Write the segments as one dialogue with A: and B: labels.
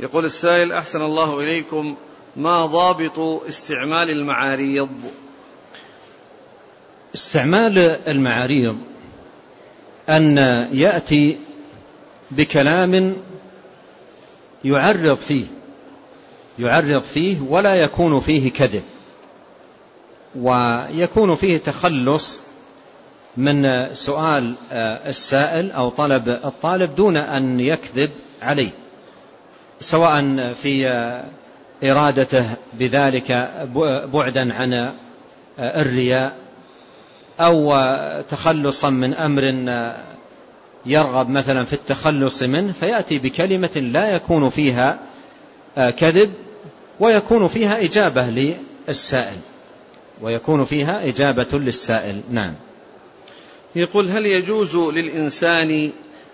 A: يقول السائل أحسن الله إليكم ما ضابط استعمال المعاريض؟
B: استعمال المعاريض أن يأتي بكلام يعرض فيه يعرض فيه ولا يكون فيه كذب ويكون فيه تخلص من سؤال السائل أو طلب الطالب دون أن يكذب عليه. سواء في إرادته بذلك بعدا عن الرياء أو تخلصا من أمر يرغب مثلا في التخلص منه فيأتي بكلمة لا يكون فيها كذب ويكون فيها إجابة للسائل. ويكون فيها إجابة للسائل. نعم.
A: يقول هل يجوز للإنسان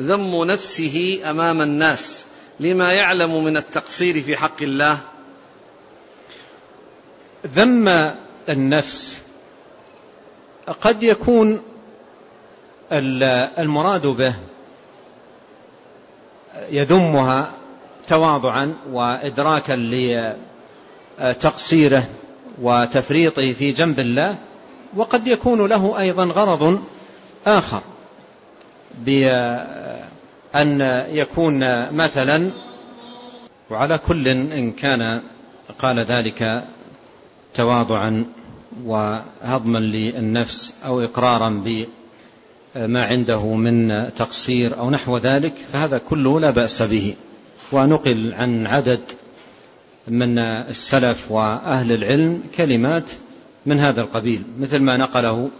A: ذم نفسه أمام الناس لما يعلم من التقصير في حق الله.
B: ذم النفس. قد يكون المراد به يذمها تواضعا وإدراكا لتقصيره وتفريطه في جنب الله وقد يكون له أيضا غرض آخر يكون مثلا وعلى كل إن كان قال ذلك تواضعا وهضما للنفس أو إقرارا بما عنده من تقصير أو نحو ذلك فهذا كله لا بأس به. ونقل عن عدد من السلف وأهل العلم كلمات من هذا القبيل مثل ما نقله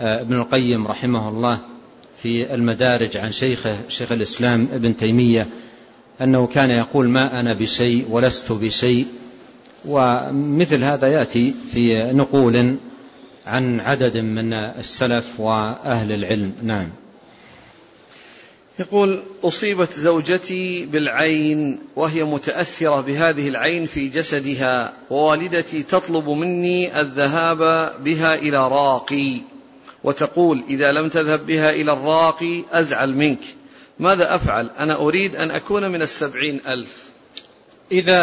B: ابن القيم رحمه الله في المدارج عن شيخه شيخ الإسلام ابن تيمية أنه كان يقول ما أنا بشيء ولست بشيء ومثل هذا يأتي في نقول عن عدد من السلف وأهل العلم. نعم.
A: يقول أصيبت زوجتي بالعين وهي متأثرة بهذه العين في جسدها ووالدتي تطلب مني الذهاب بها إلى راقي. وتقول إذا لم تذهب بها إلى الراقي أزعل منك. ماذا أفعل؟ أنا أريد أن أكون من السبعين ألف.
B: إذا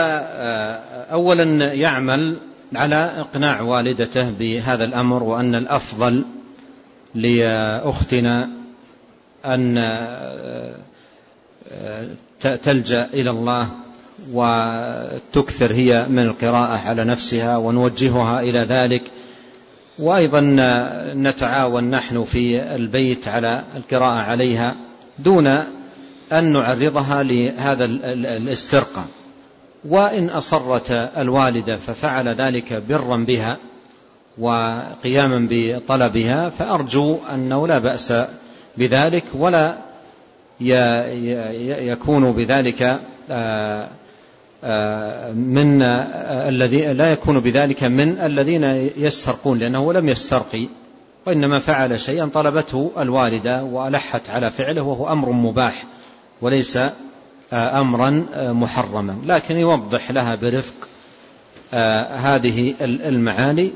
B: أولا يعمل على إقناع والدته بهذا الأمر وأن الأفضل لأختنا أن تلجأ إلى الله وتكثر هي من القراءة على نفسها ونوجهها إلى ذلك. وأيضا نتعاون نحن في البيت على القراءة عليها دون أن نعرضها لهذا الاسترقاء. وإن أصرت الوالدة ففعل ذلك برا بها وقياما بطلبها فأرجو أنه لا بأس بذلك ولا يكون بذلك من الذي لا يكون بذلك من الذين يسترقون لأنه لم يسترقي وإنما فعل شيئا طلبته الوالدة وألحت على فعله وهو أمر مباح وليس أمرا محرما. لكن يوضح لها برفق هذه المعاني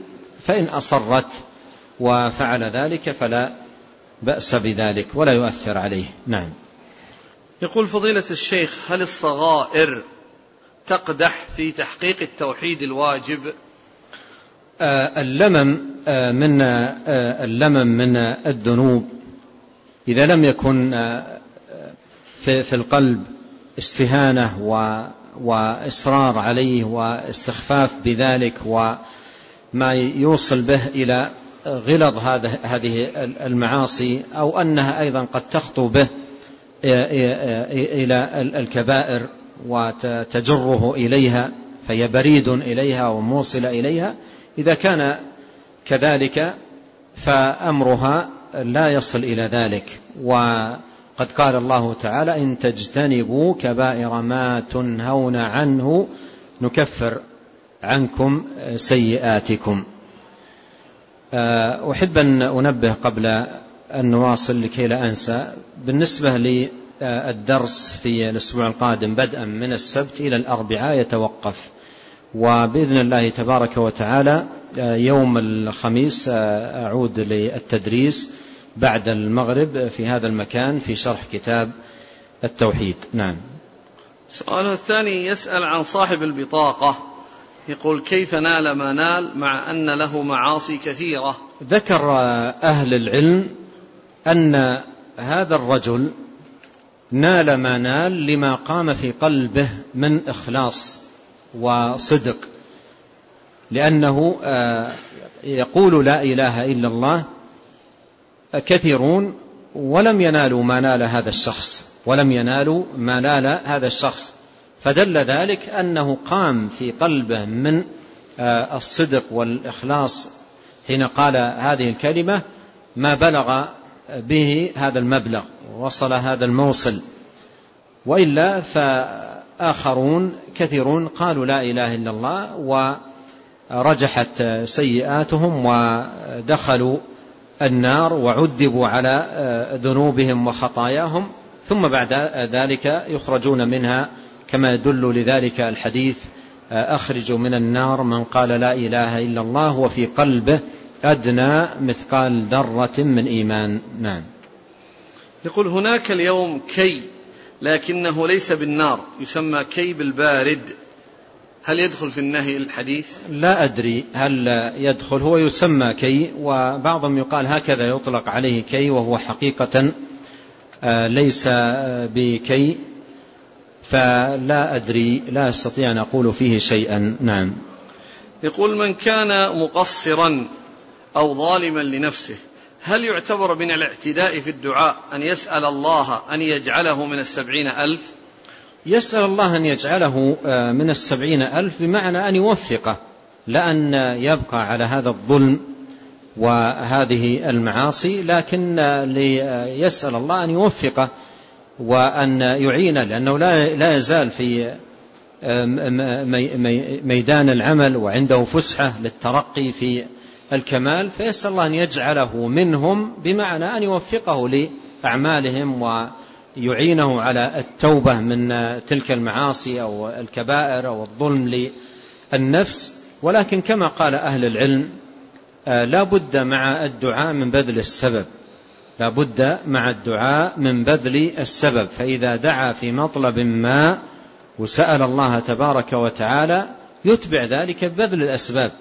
B: فإن أصرت وفعل ذلك فلا بأس بذلك ولا يؤثر عليه. نعم.
A: يقول فضيلة الشيخ هل الصغائر تقدح في تحقيق التوحيد الواجب؟
B: اللمم من اللمم من الذنوب. إذا لم يكن في القلب استهانة وإصرار عليه واستخفاف بذلك وما يوصل به إلى غلظ هذه المعاصي أو أنها أيضا قد تخطو به إلى الكبائر. وتجره إليها فهي بريد إليها وموصل إليها. إذا كان كذلك فأمرها لا يصل إلى ذلك. وقد قال الله تعالى إن تجتنبوا كبائر ما تنهون عنه نكفر عنكم سيئاتكم. أحب أن أنبه قبل أن نواصل لكي لا أنسى. بالنسبة للدرس في الأسبوع القادم بدءا من السبت إلى الأربعاء يتوقف. وبإذن الله تبارك وتعالى يوم الخميس أعود للتدريس بعد المغرب في هذا المكان في شرح كتاب التوحيد. نعم.
A: سؤاله الثاني يسأل عن صاحب البطاقة. يقول كيف نال ما نال مع أن له معاصي كثيرة؟
B: ذكر أهل العلم أن هذا الرجل نال ما نال لما قام في قلبه من إخلاص وصدق. لأنه آه، يقول لا إله إلا الله كثيرون ولم ينالوا ما نال هذا الشخص ولم ينالوا ما نال هذا الشخص. فدل ذلك أنه قام في قلبه من آه، الصدق والإخلاص. حين قال هذه الكلمة ما بلغ به هذا المبلغ وصل هذا الموصل. وإلا فآخرون كثيرون قالوا لا إله إلا الله ورجحت سيئاتهم ودخلوا النار وعذبوا على ذنوبهم وخطاياهم ثم بعد ذلك يخرجون منها كما يدل لذلك الحديث أخرجوا من النار من قال لا إله إلا الله وفي قلبه أدنى مثقال ذرة من إيمان. نعم.
A: يقول هناك اليوم كي لكنه ليس بالنار يسمى كي بالبارد. هل يدخل في النهي الحديث؟
B: لا أدري هل يدخل. هو يسمى كي وبعضهم يقال هكذا يطلق عليه كي وهو حقيقة آه، ليس بكي. فلا أدري لا أستطيع أن أقول فيه شيئا. نعم.
A: يقول من كان مقصرا أو ظالما لنفسه. هل يعتبر من الاعتداء في الدعاء أن يسأل الله أن يجعله من السبعين ألف؟
B: يسأل الله أن يجعله آه، من السبعين ألف بمعنى أن يوفقه لأن يبقى على هذا الظلم وهذه المعاصي لكن يسأل الله أن يوفقه وأن يعينه لأنه لا يزال في آه، ميدان العمل وعنده فسحة للترقي في الكمال فيسأل الله أن يجعله منهم بمعنى أن يوفقه لأعمالهم ويعينه على التوبة من تلك المعاصي أو الكبائر أو الظلم للنفس. ولكن كما قال أهل العلم آه، لا بد مع الدعاء من بذل السبب. لا بد مع الدعاء من بذل السبب. فإذا دعا في مطلب ما وسأل الله تبارك وتعالى يتبع ذلك ببذل الأسباب.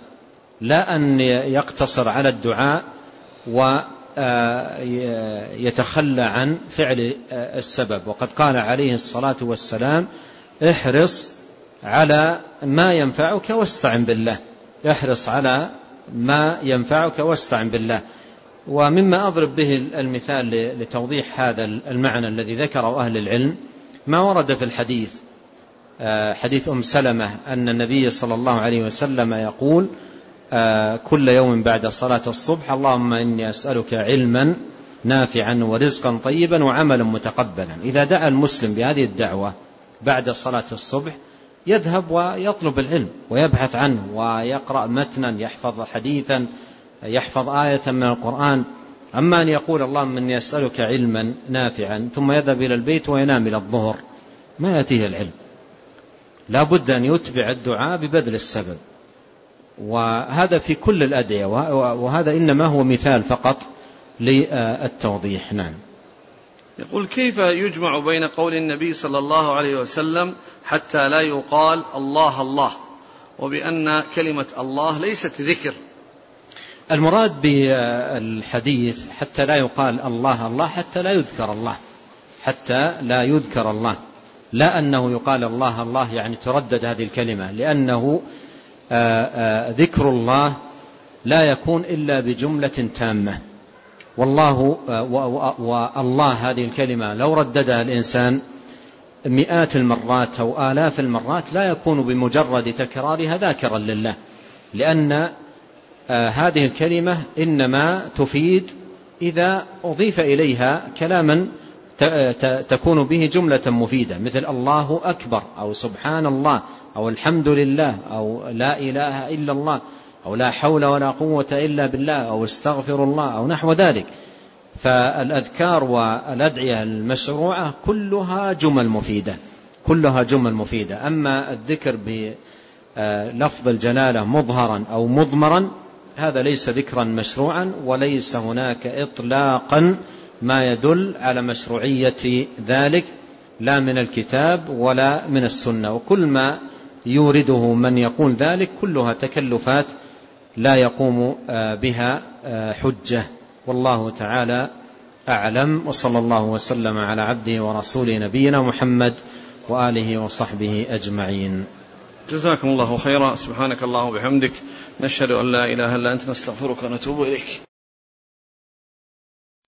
B: لا أن يقتصر على الدعاء ويتخلى عن فعل السبب. وقد قال عليه الصلاة والسلام احرص على ما ينفعك واستعن بالله. احرص على ما ينفعك واستعن بالله. ومما أضرب به المثال لتوضيح هذا المعنى الذي ذكره أهل العلم ما ورد في الحديث حديث أم سلمة أن النبي صلى الله عليه وسلم يقول آه، كل يوم بعد صلاة الصبح. اللهم إني أسألك علما نافعا ورزقا طيبا وعملا متقبلا. إذا دعا المسلم بهذه الدعوة بعد صلاة الصبح يذهب ويطلب العلم ويبحث عنه ويقرأ متنا يحفظ حديثا يحفظ آية من القرآن. أما أن يقول اللهم إني أسألك علما نافعا ثم يذهب إلى البيت وينام إلى الظهر ما يأتيه العلم. لا بد أن يتبع الدعاء ببذل السبب. وهذا في كل الأدعية وهذا إنما هو مثال فقط للتوضيح. نعم.
A: يقول كيف يجمع بين قول النبي صلى الله عليه وسلم حتى لا يقال الله الله وبأن كلمة الله ليست ذكر؟
B: المراد بالحديث حتى لا يقال الله الله حتى لا يذكر الله حتى لا يذكر الله. لا أنه يقال الله الله يعني تردد هذه الكلمة لأنه ذكر الله لا يكون إلا بجملة تامة. والله آه، والله هذه الكلمة لو رددها الإنسان مئات المرات أو آلاف المرات لا يكون بمجرد تكرارها ذاكرا لله. لأن هذه الكلمة إنما تفيد إذا أضيف إليها كلاما تكون به جملة مفيدة. مثل الله أكبر أو سبحان الله أو الحمد لله أو لا إله إلا الله أو لا حول ولا قوة إلا بالله أو استغفر الله أو نحو ذلك. فالأذكار والأدعية المشروعة كلها جمل مفيدة. كلها جمل مفيدة. أما الذكر بلفظ الجلالة مظهرا أو مضمرا هذا ليس ذكرا مشروعا وليس هناك إطلاقا ما يدل على مشروعية ذلك لا من الكتاب ولا من السنة. وكل ما يورده من يقول ذلك كلها تكلفات لا يقوم بها حجة. والله تعالى أعلم. وصلى الله وسلم على عبده ورسوله نبينا محمد وآله وصحبه أجمعين.
A: جزاكم الله خيرا. سبحانك الله وبحمدك. نشهد أن لا إله إلا أنت. نستغفرك ونتوب إليك.